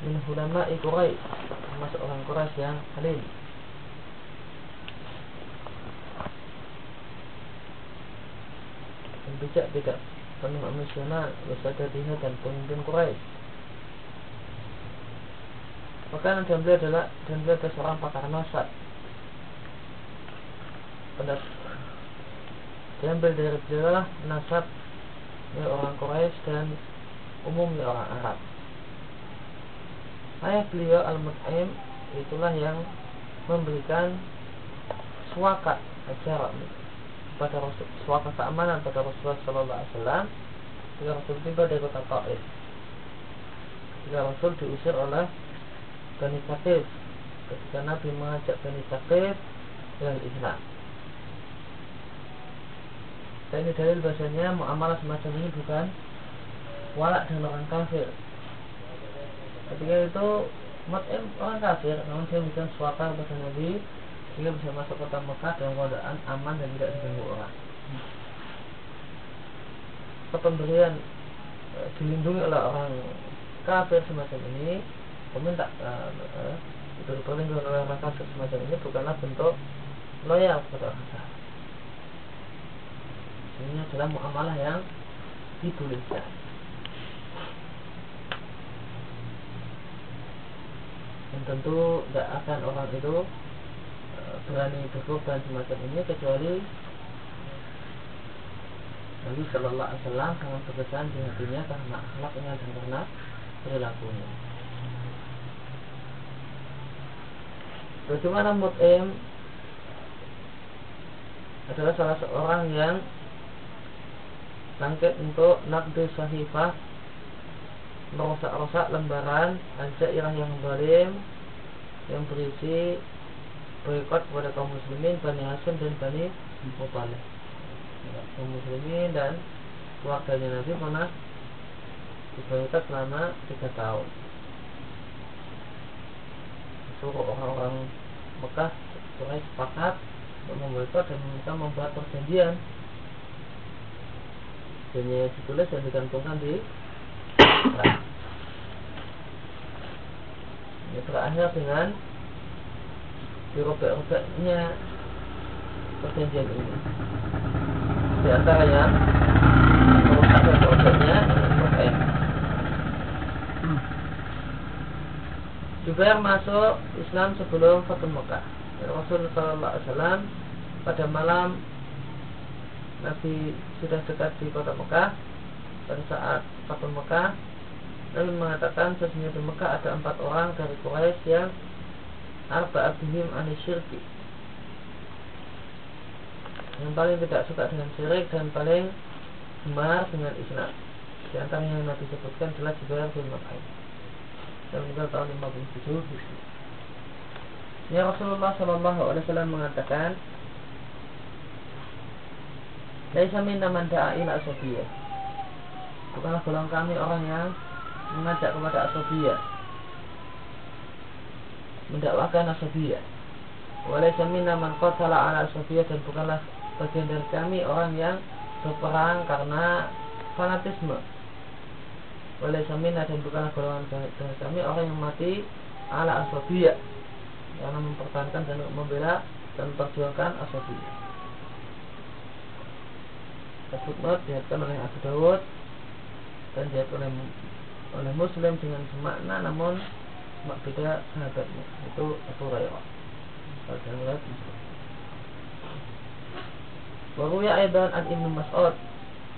Min hulama'i Quraisy Termasuk orang Quraisy yang halim Dan bijak tidak penuh emosional Wasadadiha dan pemimpin Quraisy Maka dan beliau adalah Dan beliau adalah seorang pakar nasab. Pendapat. Diambil dari beliau nasab ya, orang Quraisy dan umumnya orang Arab. Ayah beliau Al-Mut'im itulah yang memberikan suaka ajaran pada Rasul, suaka keamanan pada Rasulullah Sallallahu Alaihi ketika Rasul tiba dari kota Taif. Ketika Rasul diusir oleh Bani Saqif ketika Nabi mengajak Bani Saqif dengan Islam. Dan ini dalil bahasanya muamalah semacam ini bukan walak dengan orang kafir. Ketika itu Mut'im orang kafir, namun dia memberikan suaka kepada Nabi sehingga bisa masuk kota Mekah dalam keadaan aman dan tidak diganggu orang. Pemberian e, dilindungi oleh orang kafir semacam ini, peminta e, e, itu perlindungan oleh orang kafir semacam ini bukanlah bentuk loyal kepada orang kafir ini adalah muamalah yang dibolehkan. Dan tentu tidak akan orang itu e, berani berkorban semacam ini kecuali Nabi Shallallahu Alaihi Wasallam sangat berkesan di hatinya karena akhlaknya dan karena perilakunya. Bagaimana Mut'im adalah salah seorang yang bangkit untuk nakdu sahifah merusak-rusak lembaran Al-Jairah yang zalim yang berisi boykot kepada kaum muslimin Bani Hasim dan Bani Muttalib kaum muslimin dan keluarganya Nabi pernah diboykot selama tiga tahun. Suruh orang-orang Mekah Quraisy sepakat untuk memboikot dan mereka membuat perjanjian. Hanya ditulis dan digantungkan di nah. Ini terakhir dengan dirobek-robeknya perjanjian ini. Di antaranya merusak dan robeknya robek. Juga yang masuk Islam sebelum Fatum Mekah Rasulullah SAW pada malam Nabi sudah dekat di kota Mekah pada saat Fatul Mekah Nabi mengatakan sesungguhnya di Mekah ada empat orang dari Quraisy yang arba abihim anisyirki yang paling tidak suka dengan syirik dan paling gemar dengan Islam. Di antara yang Nabi sebutkan adalah Jibril bin Mut'im. Dan meninggal tahun 57 Hijri. Ya Rasulullah Shallallahu Alaihi Wasallam mengatakan, Laisa minna man da'a ila. Bukanlah golongan kami orang yang mengajak kepada asobiyah. Mendakwakan asobiyah. Walaysa minna man qatala ala asobiyah dan bukanlah bagian dari kami orang yang berperang karena fanatisme. Walaysa minna dan bukanlah golongan dari kami orang yang mati ala asobiyah karena mempertahankan dan membela dan memperjuangkan asobiyah footnote dihatkan oleh Abu Dawud dan dihatkan oleh oleh Muslim dengan semakna namun mak beda sahabatnya itu Abu Hurairah. Kalau lihat Muslim. ya aidan an Ibnu Mas'ud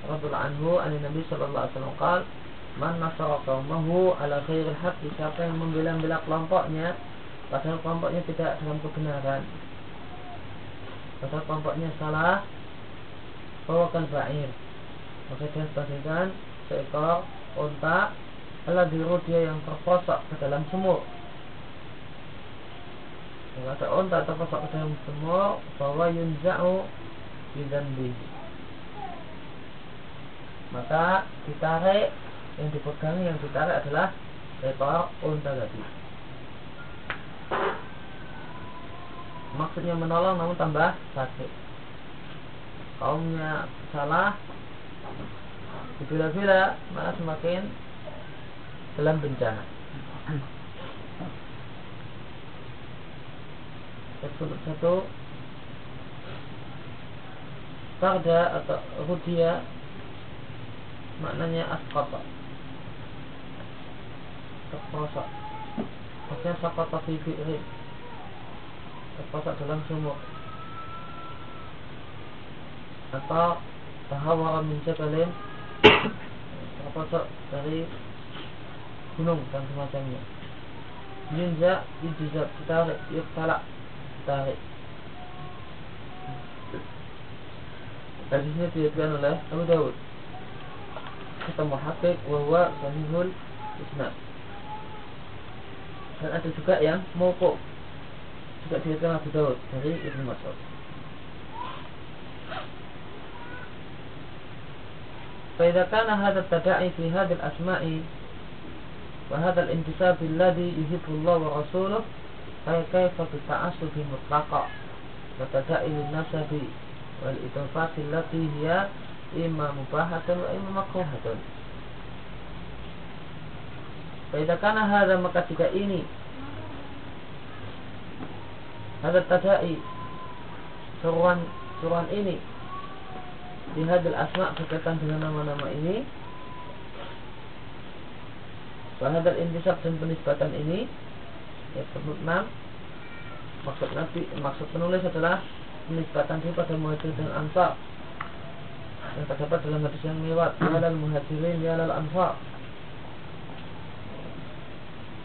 radhiyallahu anhu an Nabi sallallahu alaihi wasallam qala Man nasara qaumahu ala khairil haqqi siapa yang membela-bela kelompoknya padahal kelompoknya tidak dalam kebenaran. Padahal kelompoknya salah bawakan ba'ir maka dia sebagaikan seekor unta adalah biru dia yang terposok ke dalam sumur Kalau ada unta terposok ke dalam sumur bahwa yunza'u bidzanbi maka ditarik yang dipegang yang ditarik adalah ekor unta tadi. Maksudnya menolong namun tambah sakit. Kaumnya salah. Bila-bila malah semakin dalam bencana. Tersebut satu Farda atau Rudia maknanya asqata. Terprosok maksudnya sakata fi terprosok dalam sumur. Atau tahawara min jabalin. Terprosok dari gunung dan semacamnya. Yunza Yujuzat Tarik yuk talak Tarik Hadisnya diriwayatkan oleh Abu Dawud. Kata Muhakkik bahwa Sahihul Isnad. Dan ada juga yang Moko Juga diriwayatkan Abu Dawud Dari Ibnu Mas'ud. Faidakana hadat tada'i fi hadil asma'i وهذا الانتساب الذي يحب الله ورسوله فكيف بالتعصب مطلقا وتداعي للنسب والإضافات التي هي إما مباحة وإما مكروهة فإذا كان هذا maka jika ini Ada tadai Seruan Seruan ini Di hadil asma berkaitan dengan nama-nama ini Bahadal intisab dan penisbatan ini Ya sebut enam. Maksud Nabi Maksud penulis adalah Penisbatan dia pada muhajir dan ansar. Yang terdapat dalam hadis yang lewat Alal muhajirin ya alal ansar.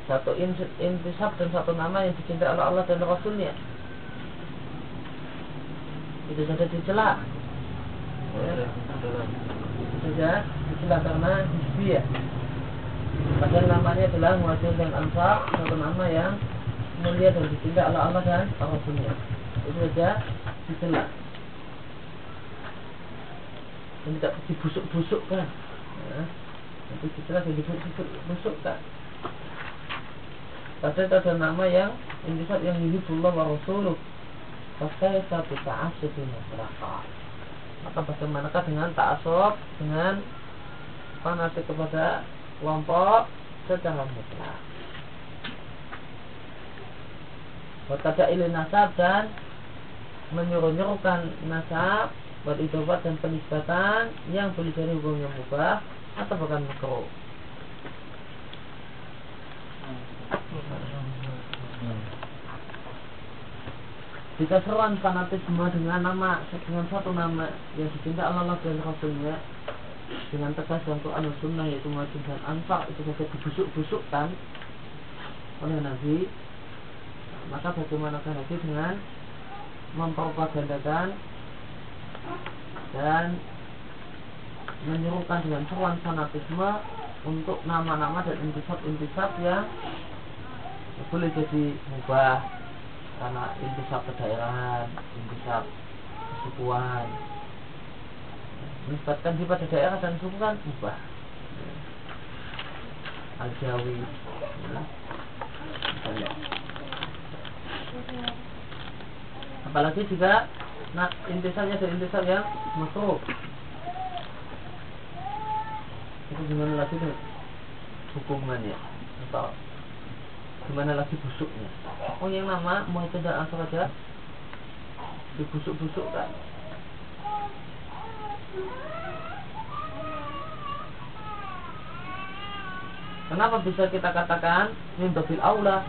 Satu intisab dan satu nama yang dicintai oleh Allah dan Rasulnya. Itu saja dicela. Ya. itu saja dicela karena hisbiyah padahal namanya adalah muhajir dan ansar satu nama yang mulia dan dicintai oleh Allah dan Rasulnya. Itu saja dicela dan tidak dibusuk-busukkan ya. itu dicela dan dibusuk-busukkan Padahal ada nama yang intisab yang yuhibullah wa rasuluh. Pakai satu ta'asub masyarakat Maka bagaimanakah dengan ta'asub Dengan Panasik kepada kelompok Secara mutlak. Watada ilin nasab dan Menyuruh-nyuruhkan nasab Buat dan penisbatan Yang boleh hukum yang mubah Atau bahkan makruh. Jika seruan fanatisme dengan nama dengan satu nama yang dicinta Allah dan Rasulnya dengan tegas dalam Quran dan Sunnah yaitu wajib dan anfak itu saja dibusuk-busukkan oleh Nabi maka bagaimanakah Nabi dengan mempropagandakan dan menyuruhkan dengan seruan fanatisme untuk nama-nama dan intisab-intisab yang boleh jadi mubah karena intisab kedaerahan, intisab kesukuan. Menisbatkan di pada daerah dan suku kan mubah. Al-Jawi. Ya. Apalagi jika nah, intisabnya dari intisab yang makruh. Itu gimana lagi tuh hukumannya atau Gimana lagi busuknya Oh yang nama mau itu dan asal aja Dibusuk-busukkan Kenapa bisa kita katakan Mimbabil aula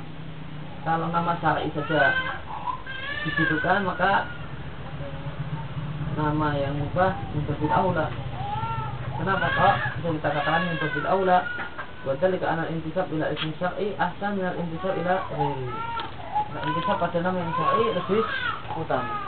Kalau nama syar'i saja Dibutuhkan maka Nama yang mubah Mimbabil aula Kenapa kok bisa kita katakan Mimbabil aula Wadhalika anal intisab ila ismi syar'i ahsan minal intisab ila ghairi. Nah, intisab pada nama yang syar'i lebih utama.